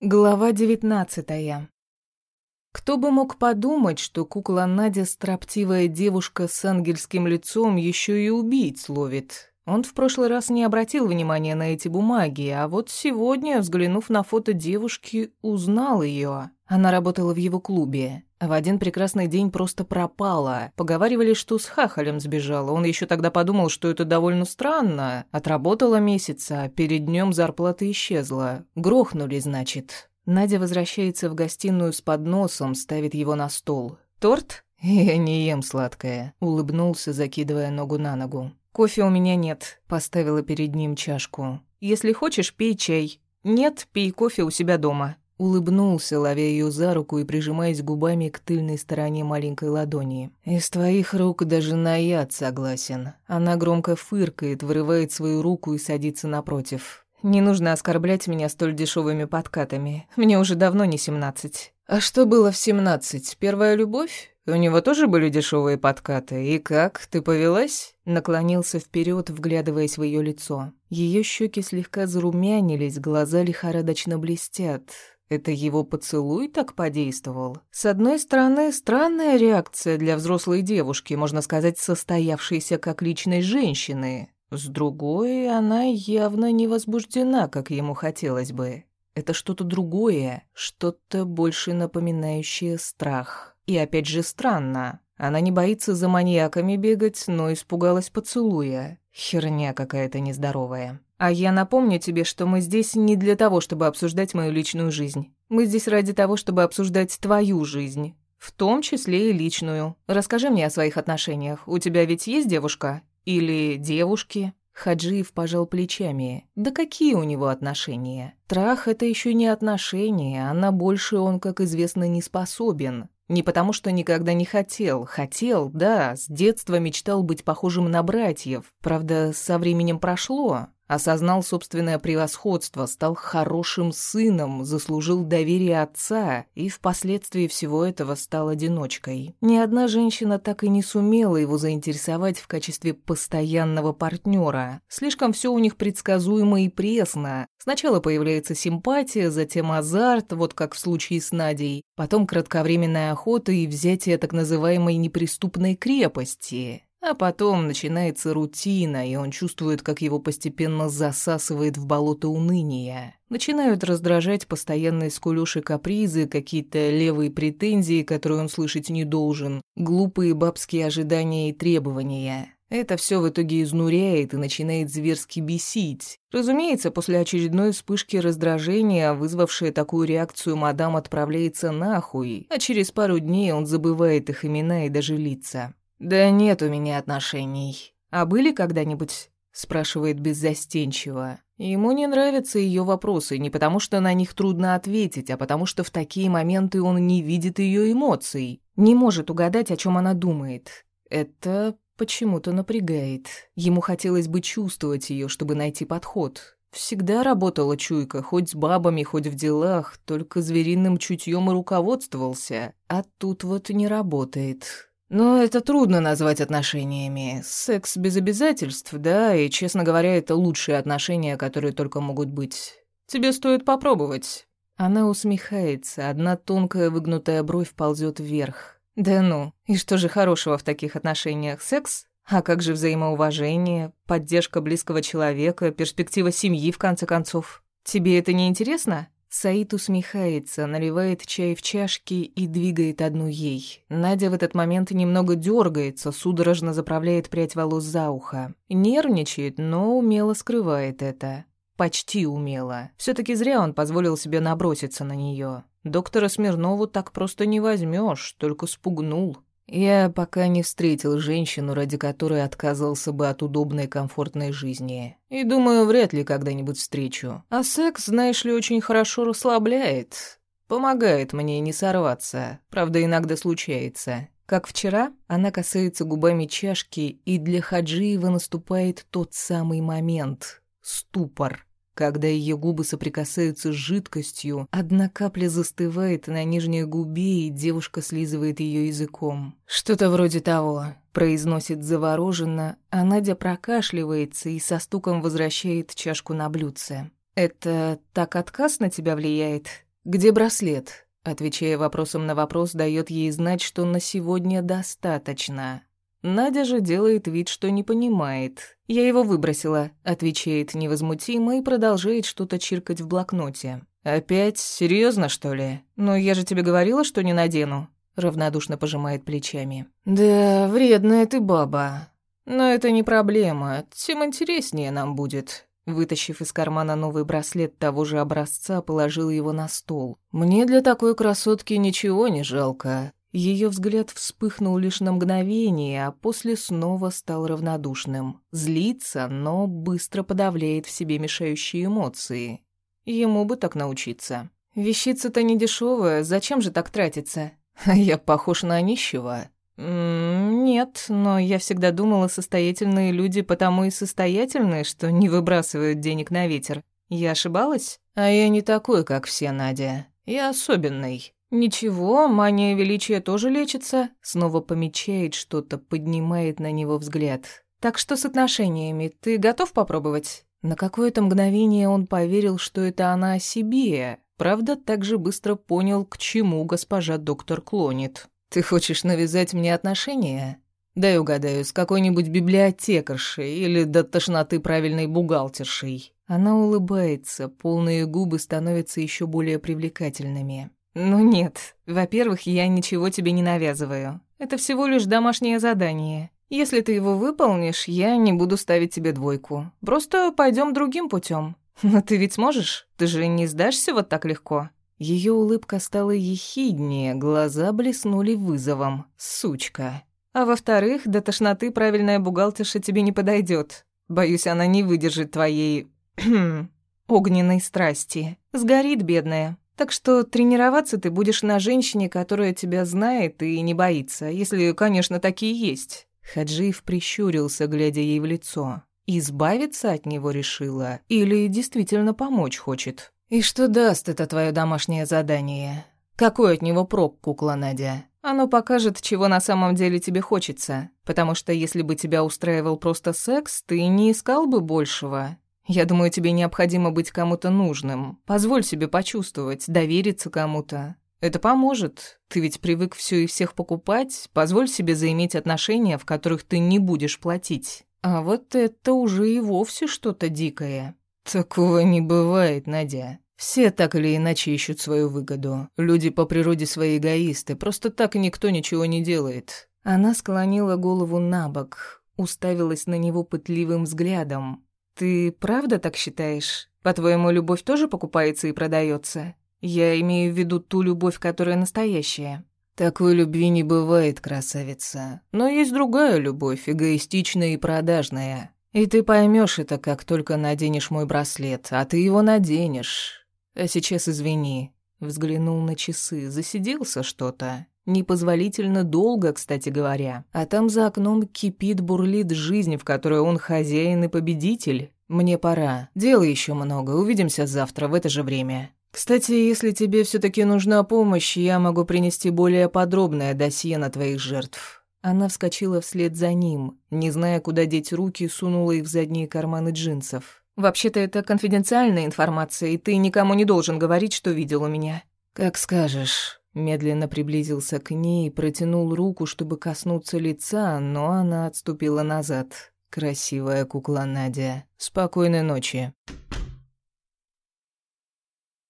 Глава девятнадцатая. Кто бы мог подумать, что кукла Надя, строптивая девушка с ангельским лицом, еще и убийц ловит. Он в прошлый раз не обратил внимания на эти бумаги, а вот сегодня, взглянув на фото девушки, узнал ее. Она работала в его клубе, в один прекрасный день просто пропала. Поговаривали, что с хахалем сбежала. Он еще тогда подумал, что это довольно странно. Отработала месяца, а перед днем зарплата исчезла. Грохнули, значит. Надя возвращается в гостиную с подносом, ставит его на стол. «Торт?» «Я не ем сладкое», — улыбнулся, закидывая ногу на ногу. «Кофе у меня нет», — поставила перед ним чашку. «Если хочешь, пей чай. Нет, пей кофе у себя дома». Улыбнулся, ловя ее за руку и прижимаясь губами к тыльной стороне маленькой ладони. «Из твоих рук даже на яд согласен». Она громко фыркает, вырывает свою руку и садится напротив. «Не нужно оскорблять меня столь дешевыми подкатами. Мне уже давно не семнадцать». «А что было в семнадцать? Первая любовь?» У него тоже были дешевые подкаты. И как, ты повелась? Наклонился вперед, вглядываясь в ее лицо. Ее щеки слегка зарумянились, глаза лихорадочно блестят. Это его поцелуй так подействовал? С одной стороны, странная реакция для взрослой девушки, можно сказать, состоявшейся как личной женщины. С другой, она явно не возбуждена, как ему хотелось бы. Это что-то другое, что-то больше напоминающее страх. И опять же странно. Она не боится за маньяками бегать, но испугалась поцелуя. Херня какая-то нездоровая. А я напомню тебе, что мы здесь не для того, чтобы обсуждать мою личную жизнь. Мы здесь ради того, чтобы обсуждать твою жизнь. В том числе и личную. Расскажи мне о своих отношениях. У тебя ведь есть девушка? Или девушки? Хаджиев пожал плечами. Да какие у него отношения? Трах — это еще не отношения, а на больше он, как известно, не способен. Не потому, что никогда не хотел. Хотел, да, с детства мечтал быть похожим на братьев. Правда, со временем прошло. Осознал собственное превосходство, стал хорошим сыном, заслужил доверие отца и впоследствии всего этого стал одиночкой. Ни одна женщина так и не сумела его заинтересовать в качестве постоянного партнера. Слишком все у них предсказуемо и пресно. Сначала появляется симпатия, затем азарт, вот как в случае с Надей, потом кратковременная охота и взятие так называемой неприступной крепости. А потом начинается рутина, и он чувствует, как его постепенно засасывает в болото уныния. Начинают раздражать постоянные скулёши капризы, какие-то левые претензии, которые он слышать не должен, глупые бабские ожидания и требования. Это все в итоге изнуряет и начинает зверски бесить. Разумеется, после очередной вспышки раздражения, вызвавшая такую реакцию, мадам отправляется нахуй, а через пару дней он забывает их имена и даже лица. «Да нет у меня отношений. А были когда-нибудь?» — спрашивает беззастенчиво. Ему не нравятся ее вопросы не потому, что на них трудно ответить, а потому что в такие моменты он не видит ее эмоций, не может угадать, о чем она думает. Это почему-то напрягает. Ему хотелось бы чувствовать ее, чтобы найти подход. Всегда работала чуйка, хоть с бабами, хоть в делах, только звериным чутьем и руководствовался. А тут вот не работает. Но это трудно назвать отношениями. Секс без обязательств, да, и, честно говоря, это лучшие отношения, которые только могут быть. Тебе стоит попробовать. Она усмехается, одна тонкая выгнутая бровь ползет вверх. Да ну, и что же хорошего в таких отношениях? Секс? А как же взаимоуважение, поддержка близкого человека, перспектива семьи, в конце концов? Тебе это не интересно? Саид усмехается, наливает чай в чашки и двигает одну ей. Надя в этот момент немного дергается, судорожно заправляет прядь волос за ухо. Нервничает, но умело скрывает это. Почти умело. все таки зря он позволил себе наброситься на нее. Доктора Смирнову так просто не возьмешь, только спугнул. Я пока не встретил женщину, ради которой отказался бы от удобной комфортной жизни. И думаю, вряд ли когда-нибудь встречу. А секс, знаешь ли, очень хорошо расслабляет. Помогает мне не сорваться. Правда, иногда случается. Как вчера, она касается губами чашки, и для Хаджиева наступает тот самый момент — ступор. Когда ее губы соприкасаются с жидкостью, одна капля застывает на нижней губе, и девушка слизывает ее языком. «Что-то вроде того», — произносит завороженно, а Надя прокашливается и со стуком возвращает чашку на блюдце. «Это так отказ на тебя влияет?» Где браслет?» Отвечая вопросом на вопрос, дает ей знать, что на сегодня достаточно. Надя же делает вид, что не понимает. «Я его выбросила», — отвечает невозмутимо и продолжает что-то чиркать в блокноте. «Опять? Серьезно, что ли? Но я же тебе говорила, что не надену». Равнодушно пожимает плечами. «Да, вредная ты баба. Но это не проблема, тем интереснее нам будет». Вытащив из кармана новый браслет того же образца, положил его на стол. «Мне для такой красотки ничего не жалко. Ее взгляд вспыхнул лишь на мгновение, а после снова стал равнодушным. Злится, но быстро подавляет в себе мешающие эмоции. Ему бы так научиться. Вещица-то не дешевая, зачем же так тратиться? Я похож на нищего. нет, но я всегда думала, состоятельные люди потому и состоятельные, что не выбрасывают денег на ветер. Я ошибалась? А я не такой, как все, Надя. Я особенный. «Ничего, мания величия тоже лечится», снова помечает что-то, поднимает на него взгляд. «Так что с отношениями? Ты готов попробовать?» На какое-то мгновение он поверил, что это она о себе, правда, так же быстро понял, к чему госпожа доктор клонит. «Ты хочешь навязать мне отношения?» «Дай угадаю, с какой-нибудь библиотекаршей или до тошноты правильной бухгалтершей». Она улыбается, полные губы становятся еще более привлекательными. «Ну нет. Во-первых, я ничего тебе не навязываю. Это всего лишь домашнее задание. Если ты его выполнишь, я не буду ставить тебе двойку. Просто пойдем другим путем. Но ты ведь сможешь? Ты же не сдашься вот так легко». Ее улыбка стала ехиднее, глаза блеснули вызовом. «Сучка». А во-вторых, до тошноты правильная бухгалтерша тебе не подойдет. Боюсь, она не выдержит твоей... огненной страсти. Сгорит, бедная. Так что тренироваться ты будешь на женщине, которая тебя знает и не боится, если, конечно, такие есть». Хаджиев прищурился, глядя ей в лицо. Избавиться от него решила или действительно помочь хочет? «И что даст это твое домашнее задание? Какой от него прок, кукла Надя? Оно покажет, чего на самом деле тебе хочется, потому что если бы тебя устраивал просто секс, ты не искал бы большего. Я думаю, тебе необходимо быть кому-то нужным. Позволь себе почувствовать, довериться кому-то. Это поможет. Ты ведь привык все и всех покупать. Позволь себе заиметь отношения, в которых ты не будешь платить. А вот это уже и вовсе что-то дикое. Такого не бывает, Надя. Все так или иначе ищут свою выгоду. Люди по природе свои эгоисты. Просто так никто ничего не делает. Она склонила голову на бок, уставилась на него пытливым взглядом. «Ты правда так считаешь? По-твоему, любовь тоже покупается и продается? Я имею в виду ту любовь, которая настоящая». «Такой любви не бывает, красавица. Но есть другая любовь, эгоистичная и продажная. И ты поймешь это, как только наденешь мой браслет, а ты его наденешь. А сейчас извини». Взглянул на часы, засиделся что-то. Непозволительно долго, кстати говоря. А там за окном кипит, бурлит жизнь, в которой он хозяин и победитель. Мне пора. Дела еще много. Увидимся завтра в это же время. Кстати, если тебе все таки нужна помощь, я могу принести более подробное досье на твоих жертв. Она вскочила вслед за ним, не зная, куда деть руки, сунула их в задние карманы джинсов. «Вообще-то это конфиденциальная информация, и ты никому не должен говорить, что видел у меня». «Как скажешь». Медленно приблизился к ней, протянул руку, чтобы коснуться лица, но она отступила назад. Красивая кукла Надя. Спокойной ночи.